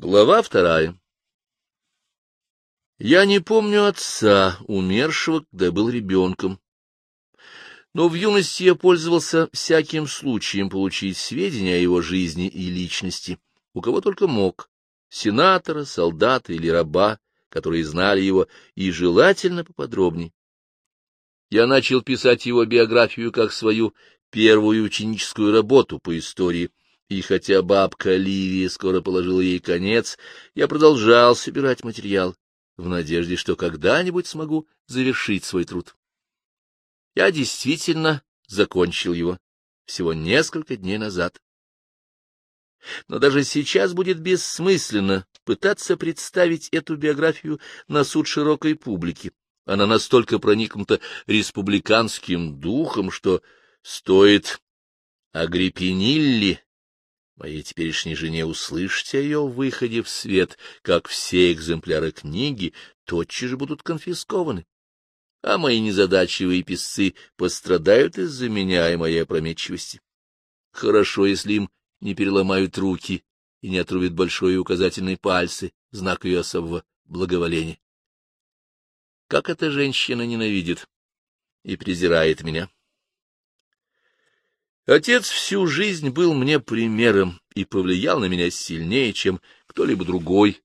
Глава вторая Я не помню отца, умершего, когда был ребенком. Но в юности я пользовался всяким случаем получить сведения о его жизни и личности, у кого только мог, сенатора, солдата или раба, которые знали его, и желательно поподробнее. Я начал писать его биографию как свою первую ученическую работу по истории, и хотя бабка Ливия скоро положила ей конец, я продолжал собирать материал в надежде, что когда-нибудь смогу завершить свой труд. Я действительно закончил его всего несколько дней назад. Но даже сейчас будет бессмысленно пытаться представить эту биографию на суд широкой публики. Она настолько проникнута республиканским духом, что стоит Агриппинилли, моей теперешней жене, услышать о ее выходе в свет, как все экземпляры книги тотчас же будут конфискованы. А мои незадачливые писцы пострадают из-за меня и моей опрометчивости. Хорошо, если им не переломают руки и не отрубят большой и указательный пальцы, знак ее особого благоволения. Как эта женщина ненавидит и презирает меня. Отец всю жизнь был мне примером и повлиял на меня сильнее, чем кто-либо другой,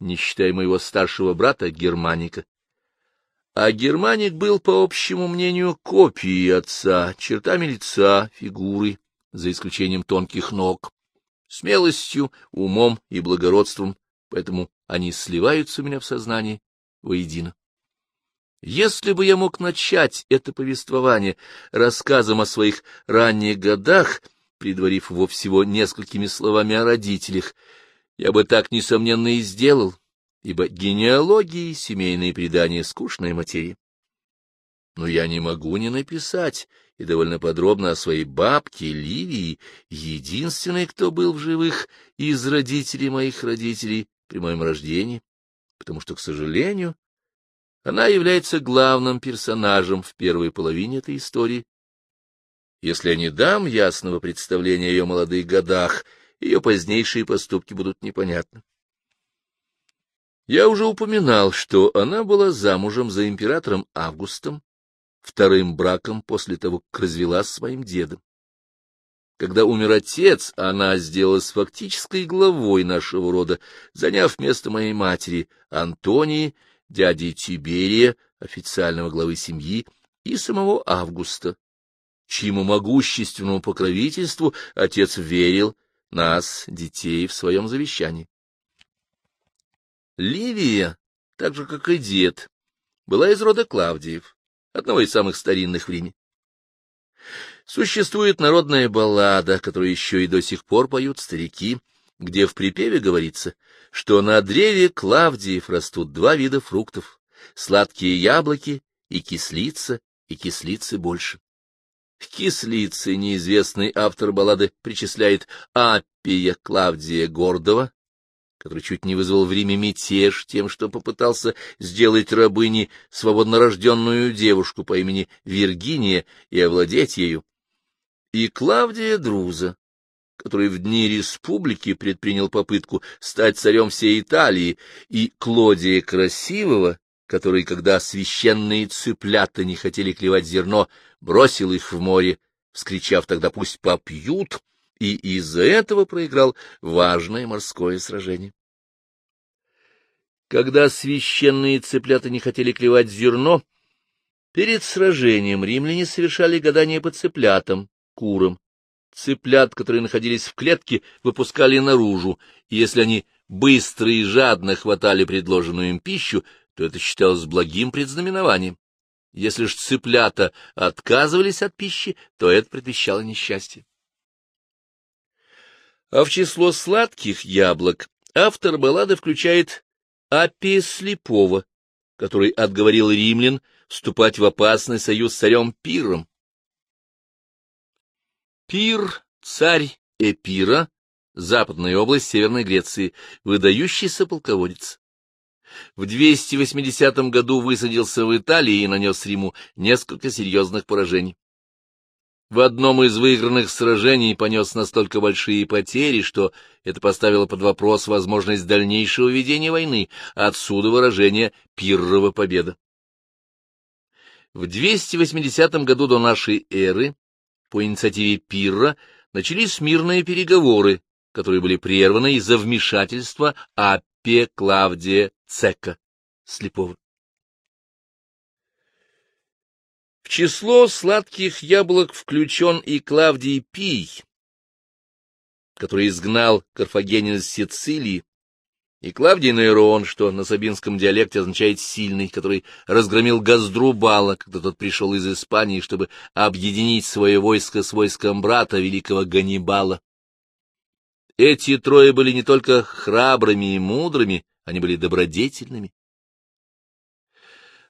не считая моего старшего брата Германика. А Германик был, по общему мнению, копией отца, чертами лица, фигурой, за исключением тонких ног, смелостью, умом и благородством, поэтому они сливаются у меня в сознании воедино. Если бы я мог начать это повествование рассказом о своих ранних годах, предварив его всего несколькими словами о родителях, я бы так, несомненно, и сделал, ибо генеалогия и семейные предания — скучная материя. Но я не могу не написать, и довольно подробно о своей бабке Ливии, единственной, кто был в живых из родителей моих родителей при моем рождении, потому что, к сожалению, она является главным персонажем в первой половине этой истории. Если я не дам ясного представления о ее молодых годах, ее позднейшие поступки будут непонятны. Я уже упоминал, что она была замужем за императором Августом, вторым браком после того, как развелась с моим дедом. Когда умер отец, она сделалась фактической главой нашего рода, заняв место моей матери, Антонии, дяди Тиберия, официального главы семьи, и самого Августа, чьему могущественному покровительству отец верил нас, детей, в своем завещании. Ливия, так же, как и дед, была из рода Клавдиев, одного из самых старинных в Риме. Существует народная баллада, которую еще и до сих пор поют старики, где в припеве говорится, что на древе Клавдиев растут два вида фруктов — сладкие яблоки и кислица, и кислицы больше. К кислице неизвестный автор баллады причисляет Аппия Клавдия Гордова, который чуть не вызвал в Риме мятеж тем, что попытался сделать рабыней свободнорожденную девушку по имени Виргиния и овладеть ею, и Клавдия Друза, который в дни республики предпринял попытку стать царем всей Италии, и Клодия Красивого, который, когда священные цыплята не хотели клевать зерно, бросил их в море, вскричав тогда «пусть попьют», и из-за этого проиграл важное морское сражение. Когда священные цыплята не хотели клевать зерно, перед сражением римляне совершали гадания по цыплятам, курам, Цыплят, которые находились в клетке, выпускали наружу, и если они быстро и жадно хватали предложенную им пищу, то это считалось благим предзнаменованием. Если ж цыплята отказывались от пищи, то это предвещало несчастье. А в число сладких яблок автор баллады включает Апия Слепого, который отговорил римлян вступать в опасный союз с царем Пиром. Пир, царь Эпира, западная область Северной Греции, выдающийся полководец. В 280 году высадился в Италии и нанес Риму несколько серьезных поражений. в одном из выигранных сражений понес настолько большие потери, что это поставило под вопрос возможность дальнейшего ведения войны, отсюда выражение «пиррова победа». В 280 году до нашей эры по инициативе Пирра начались мирные переговоры, которые были прерваны из-за вмешательства Аппе Клавдия Цека, слепого. В число сладких яблок включен и Клавдий Пий, который изгнал Карфагенин из Сицилии, и Клавдий Нейрон, что на сабинском диалекте означает «сильный», который разгромил Газдрубала, когда тот пришел из Испании, чтобы объединить свое войско с войском брата, великого Ганнибала. Эти трое были не только храбрыми и мудрыми, они были добродетельными.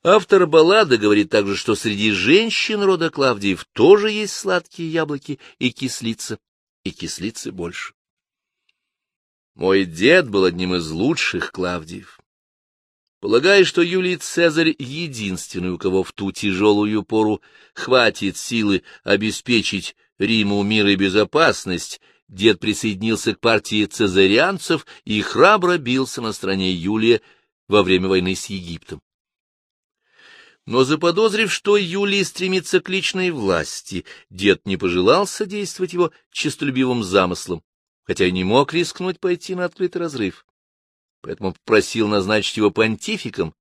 Автор баллады говорит также, что среди женщин рода Клавдиев тоже есть сладкие яблоки и кислица, и кислицы больше. Мой дед был одним из лучших Клавдиев. Полагая, что Юлий Цезарь единственный, у кого в ту тяжелую пору хватит силы обеспечить Риму мир и безопасность, дед присоединился к партии цезарианцев и храбро бился на стороне Юлия во время войны с Египтом но заподозрив, что Юлий стремится к личной власти, дед не пожелал содействовать его честолюбивым замыслам, хотя и не мог рискнуть пойти на открытый разрыв. Поэтому попросил назначить его понтификом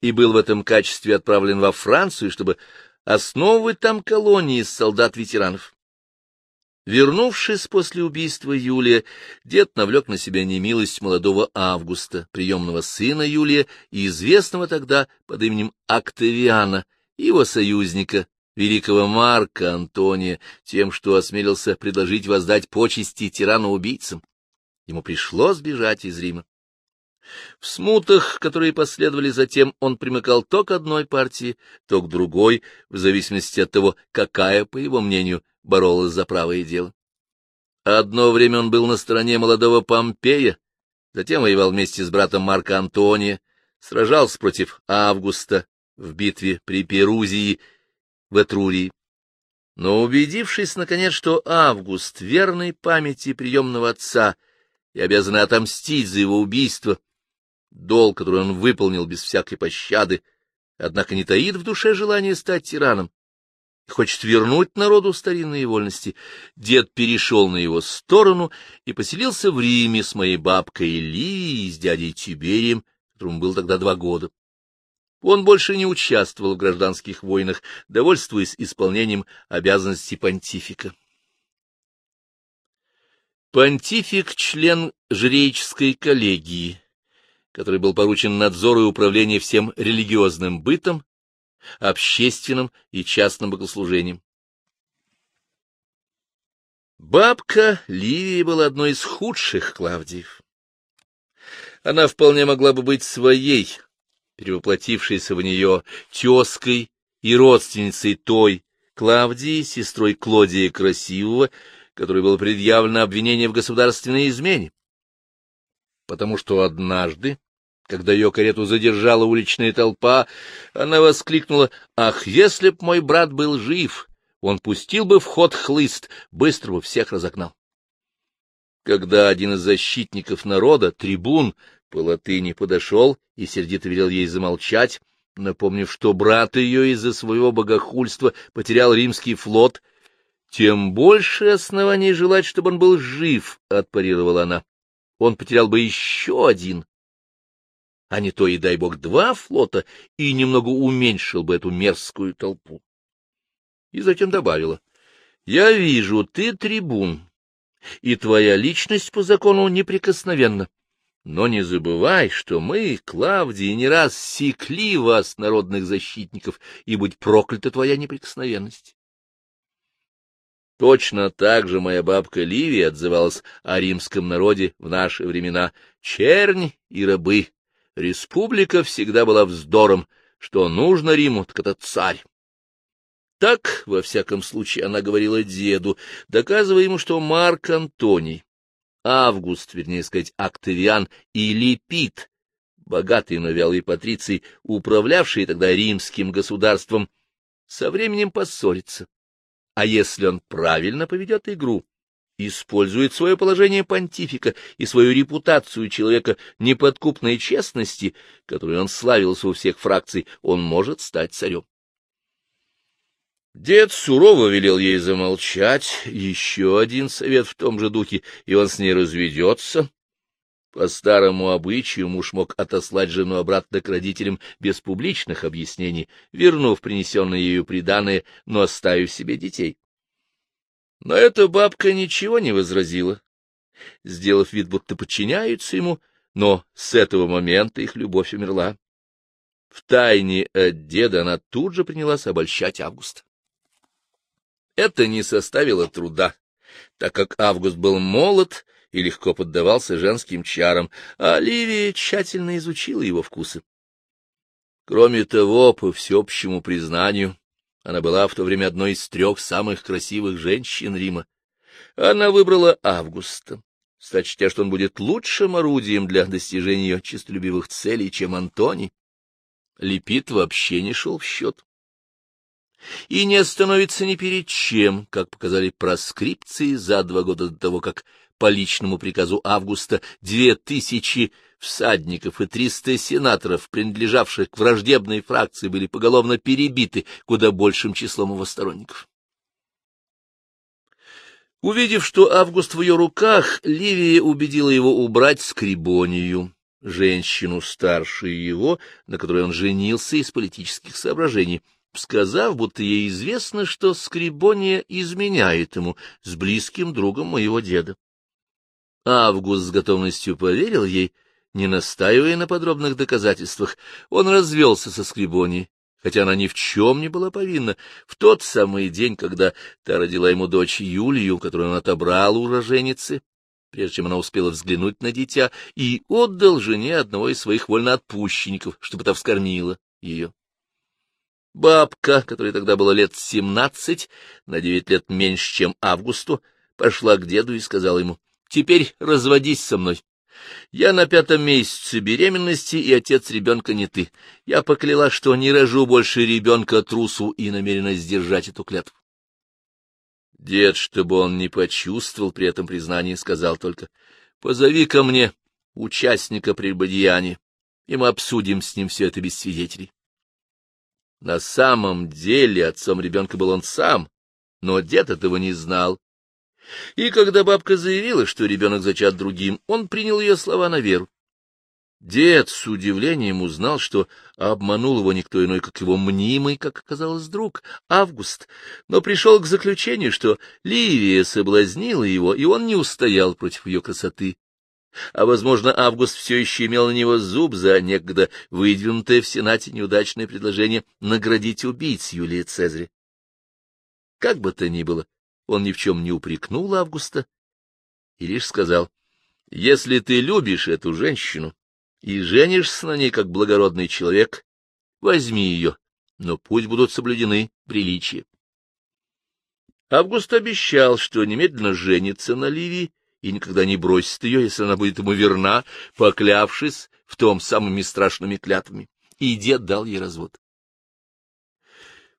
и был в этом качестве отправлен во Францию, чтобы основывать там колонии солдат-ветеранов. Вернувшись после убийства Юлия, дед навлек на себя немилость молодого Августа, приемного сына Юлия и известного тогда под именем Октавиана, его союзника, великого Марка Антония, тем, что осмелился предложить воздать почести тирану-убийцам. Ему пришлось бежать из Рима. В смутах, которые последовали затем, он примыкал то к одной партии, то к другой, в зависимости от того, какая, по его мнению, боролась за правое дело. Одно время он был на стороне молодого Помпея, затем воевал вместе с братом Марка Антония, сражался против Августа в битве при Перузии в Этрурии. Но убедившись, наконец, что Август, верный памяти приемного отца, и обязан отомстить за его убийство, долг, который он выполнил без всякой пощады, однако не таит в душе желания стать тираном, хочет вернуть народу старинные вольности, дед перешел на его сторону и поселился в Риме с моей бабкой Ливией и с дядей Тиберием, которому был тогда два года. Он больше не участвовал в гражданских войнах, довольствуясь исполнением обязанностей понтифика. Понтифик — член жреческой коллегии, который был поручен надзор и управление всем религиозным бытом, общественным и частным богослужением. Бабка Ливия была одной из худших Клавдиев. Она вполне могла бы быть своей, перевоплотившейся в нее тезкой и родственницей той Клавдии, сестрой Клодия Красивого, которой было предъявлено обвинение в государственной измене. Потому что однажды когда ее карету задержала уличная толпа, она воскликнула, «Ах, если б мой брат был жив, он пустил бы в ход хлыст, быстро бы всех разогнал». Когда один из защитников народа, трибун, по латыни подошел и сердито велел ей замолчать, напомнив, что брат ее из-за своего богохульства потерял римский флот, тем больше оснований желать, чтобы он был жив, — отпарировала она. Он потерял бы еще один, а не то и, дай бог, два флота, и немного уменьшил бы эту мерзкую толпу. И затем добавила, — Я вижу, ты трибун, и твоя личность по закону неприкосновенна. Но не забывай, что мы, Клавдии, не раз секли вас, народных защитников, и будь проклята твоя неприкосновенность. Точно так же моя бабка Ливия отзывалась о римском народе в наши времена. Чернь и рабы, Республика всегда была вздором, что нужно Риму, так это царь. Так, во всяком случае, она говорила деду, доказывая ему, что Марк Антоний, Август, вернее сказать, Октавиан и Липит, богатый, но вялый патриций, управлявший тогда римским государством, со временем поссорятся А если он правильно поведет игру, использует свое положение понтифика и свою репутацию человека неподкупной честности, которой он славился у всех фракций, он может стать царем. Дед сурово велел ей замолчать, еще один совет в том же духе, и он с ней разведется. По старому обычаю муж мог отослать жену обратно к родителям без публичных объяснений, вернув принесенное ею приданое, но оставив себе детей. Но эта бабка ничего не возразила, сделав вид, будто подчиняются ему, но с этого момента их любовь умерла. В тайне от деда она тут же принялась обольщать Августа. Это не составило труда, так как Август был молод и легко поддавался женским чарам, а Оливия тщательно изучила его вкусы. Кроме того, по всеобщему признанию, она была в то время одной из трех самых красивых женщин Рима. Она выбрала Августа, сочтя, что он будет лучшим орудием для достижения ее честолюбивых целей, чем Антоний. Лепит вообще не шел в счет. И не остановится ни перед чем, как показали проскрипции за два года до того, как по личному приказу Августа две тысячи всадников и триста сенаторов, принадлежавших к враждебной фракции, были поголовно перебиты куда большим числом его сторонников. Увидев, что Август в ее руках, Ливия убедила его убрать скрибонию, женщину старше его, на которой он женился из политических соображений, сказав, будто ей известно, что скрибония изменяет ему с близким другом моего деда. Август с готовностью поверил ей, не настаивая на подробных доказательствах, он развелся со Скрибонией, хотя она ни в чем не была повинна, в тот самый день, когда та родила ему дочь Юлию, которую он отобрал у роженицы, прежде чем она успела взглянуть на дитя, и отдал жене одного из своих вольноотпущенников, чтобы та вскормила ее. Бабка, которой тогда было лет семнадцать, на девять лет меньше, чем Августу, пошла к деду и сказала ему, «Теперь разводись со мной, я на пятом месяце беременности, и отец ребенка не ты. Я покляла, что не рожу больше ребенка трусу и намерена сдержать эту клятву. Дед, чтобы он не почувствовал при этом признании, сказал только, — Позови ко мне участника прелюбодеяния, и мы обсудим с ним все это без свидетелей. На самом деле отцом ребенка был он сам, но дед этого не знал и когда бабка заявила, что ребенок зачат другим, он принял ее слова на веру. Дед с удивлением узнал, что обманул его никто иной, как его мнимый, как оказалось, друг, Август, но пришел к заключению, что Ливия соблазнила его, и он не устоял против ее красоты. А, возможно, Август все еще имел на него зуб за некогда выдвинутое в Сенате неудачное предложение наградить убийц Юлия Цезаря. Как бы то ни было, он ни в чем не упрекнул Августа и лишь сказал, «Если ты любишь эту женщину и женишься на ней как благородный человек, возьми ее, но пусть будут соблюдены приличия». Август обещал, что немедленно женится на Ливии и никогда не бросит ее, если она будет ему верна, поклявшись в том самыми страшными клятвами. И дед дал ей развод.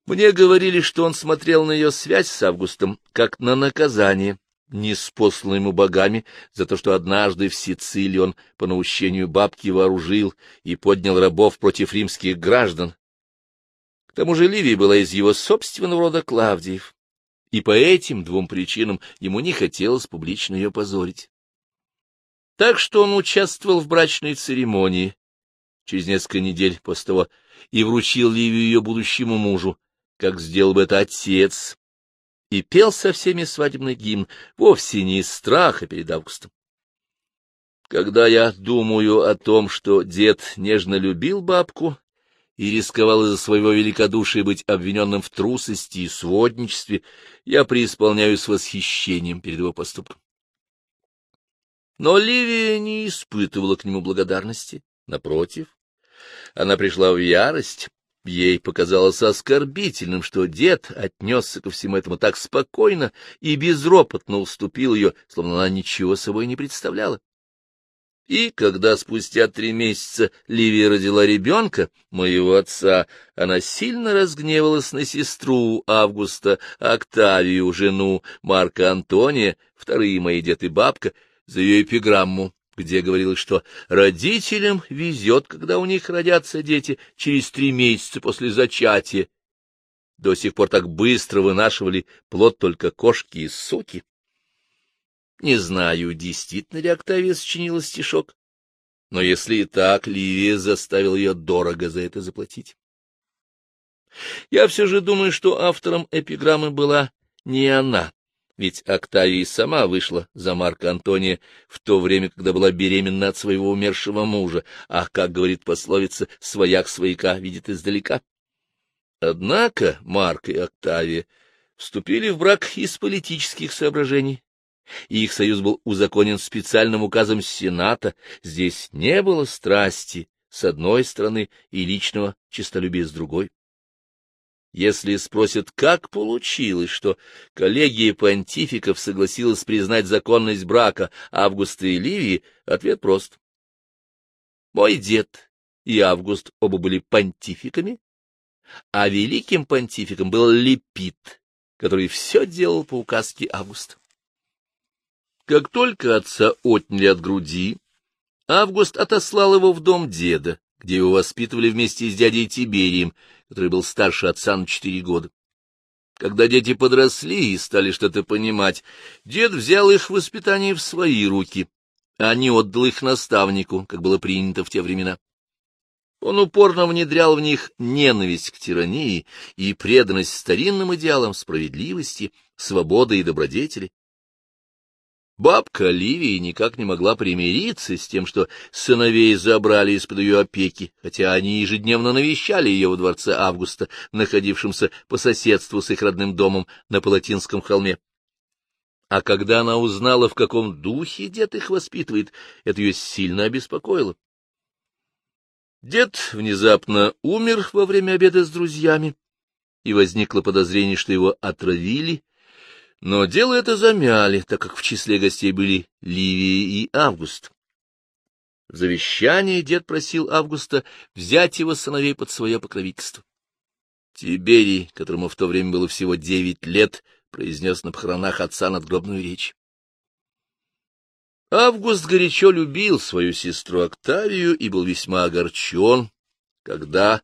Мне говорили, что он смотрел на ее связь с Августом как на наказание, неспосланное ему богами за то, что однажды в Сицилии он по наущению бабки вооружил и поднял рабов против римских граждан. К тому же Ливия была из его собственного рода Клавдиев, и по этим двум причинам ему не хотелось публично ее позорить. Так что он участвовал в брачной церемонии через несколько недель после того и вручил Ливию ее будущему мужу, как сделал бы это отец, и пел со всеми свадебный гимн, вовсе не из страха перед Августом. Когда я думаю о том, что дед нежно любил бабку и рисковал из-за своего великодушия быть обвиненным в трусости и сводничестве, я преисполняюсь восхищением перед его поступком. Но Ливия не испытывала к нему благодарности. Напротив, она пришла в ярость Ей показалось оскорбительным, что дед отнесся ко всему этому так спокойно и безропотно уступил ее, словно она ничего собой не представляла. И когда спустя три месяца Ливия родила ребенка, моего отца, она сильно разгневалась на сестру Августа, Октавию, жену Марка Антония, вторые мои дед и бабка, за ее эпиграмму, где говорилось, что родителям везет, когда у них родятся дети через три месяца после зачатия. До сих пор так быстро вынашивали плод только кошки и суки. Не знаю, действительно ли Октавия сочинила стишок, но если и так, Ливия заставил ее дорого за это заплатить. Я все же думаю, что автором эпиграммы была не она, ведь Октавия сама вышла за Марка Антония в то время, когда была беременна от своего умершего мужа, а, как говорит пословица, свояк свояка видит издалека. Однако Марк и Октавия вступили в брак из политических соображений, и их союз был узаконен специальным указом Сената, здесь не было страсти с одной стороны и личного честолюбия с другой. Если спросят, как получилось, что коллегия понтификов согласилась признать законность брака Августа и Ливии, ответ прост. Мой дед и Август оба были понтификами, а великим понтификом был Лепит, который все делал по указке Августа. Как только отца отняли от груди, Август отослал его в дом деда, где его воспитывали вместе с дядей Тиберием, который был старше отца на четыре года. Когда дети подросли и стали что-то понимать, дед взял их воспитание в свои руки, а не отдал их наставнику, как было принято в те времена. Он упорно внедрял в них ненависть к тирании и преданность старинным идеалам справедливости, свободы и добродетели. Бабка Ливии никак не могла примириться с тем, что сыновей забрали из-под ее опеки, хотя они ежедневно навещали ее во дворце Августа, находившемся по соседству с их родным домом на Палатинском холме. А когда она узнала, в каком духе дед их воспитывает, это ее сильно обеспокоило. Дед внезапно умер во время обеда с друзьями, и возникло подозрение, что его отравили но дело это замяли, так как в числе гостей были Ливия и Август. В завещании дед просил Августа взять его сыновей под свое покровительство. Тиберий, которому в то время было всего девять лет, произнес на похоронах отца надгробную речь. Август горячо любил свою сестру Октавию и был весьма огорчен, когда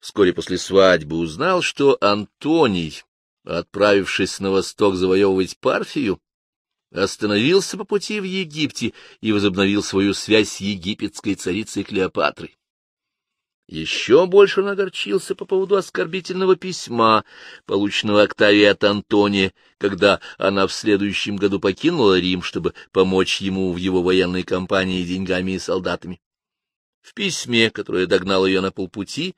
вскоре после свадьбы узнал, что Антоний, отправившись на восток завоевывать Парфию, остановился по пути в Египте и возобновил свою связь с египетской царицей Клеопатрой. Еще больше он огорчился по поводу оскорбительного письма, полученного Октавией от Антония, когда она в следующем году покинула Рим, чтобы помочь ему в его военной кампании деньгами и солдатами. В письме, которое догнало ее на полпути,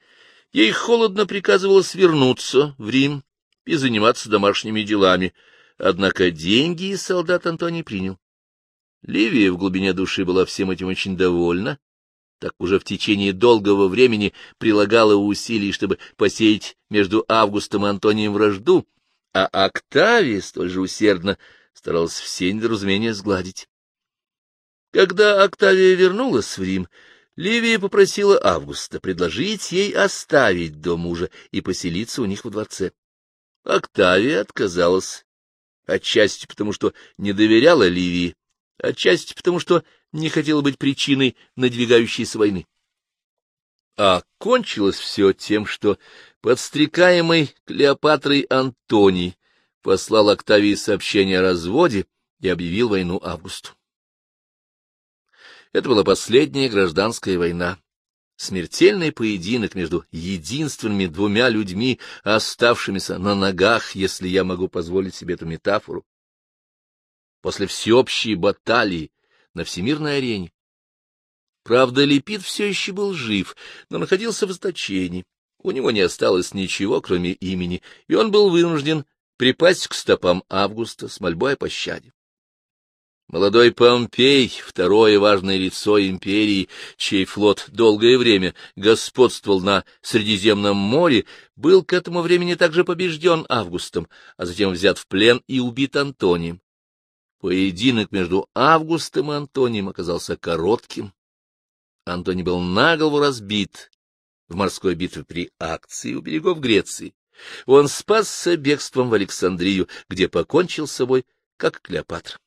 ей холодно приказывалось вернуться в Рим и заниматься домашними делами, однако деньги и солдат Антоний принял. Ливия в глубине души была всем этим очень довольна, так уже в течение долгого времени прилагала усилий, чтобы посеять между Августом и Антонием вражду, а Октавия столь же усердно старалась все недоразумения сгладить. Когда Октавия вернулась в Рим, Ливия попросила Августа предложить ей оставить дом мужа и поселиться у них во дворце. Октавия отказалась, отчасти потому, что не доверяла Ливии, отчасти потому, что не хотела быть причиной надвигающейся войны. А кончилось все тем, что подстрекаемый Клеопатрой Антоний послал Октавии сообщение о разводе и объявил войну Августу. Это была последняя гражданская война, Смертельный поединок между единственными двумя людьми, оставшимися на ногах, если я могу позволить себе эту метафору. После всеобщей баталии на всемирной арене. Правда, Лепит все еще был жив, но находился в заточении. У него не осталось ничего, кроме имени, и он был вынужден припасть к стопам Августа с мольбой о пощаде. Молодой Помпей, второе важное лицо империи, чей флот долгое время господствовал на Средиземном море, был к этому времени также побежден Августом, а затем взят в плен и убит Антонием. Поединок между Августом и Антонием оказался коротким. Антоний был наголову разбит в морской битве при акции у берегов Греции. Он спасся бегством в Александрию, где покончил с собой, как Клеопатра.